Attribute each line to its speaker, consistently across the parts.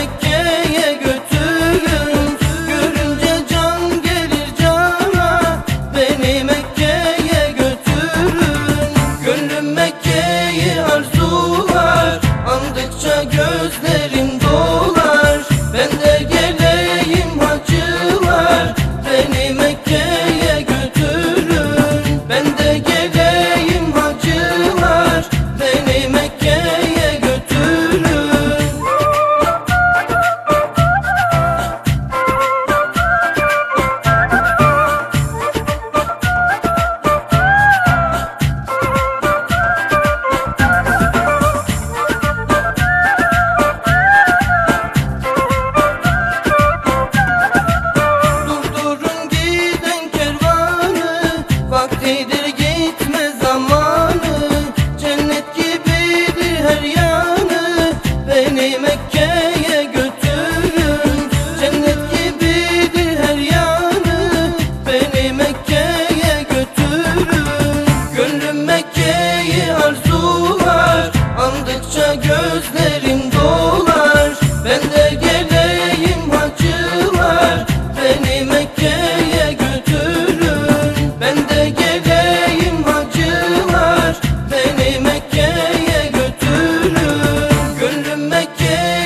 Speaker 1: again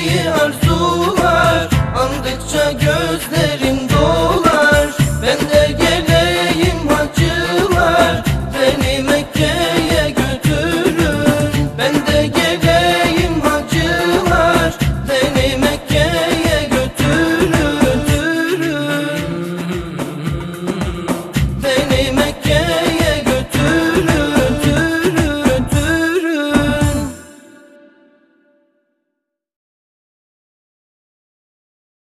Speaker 1: you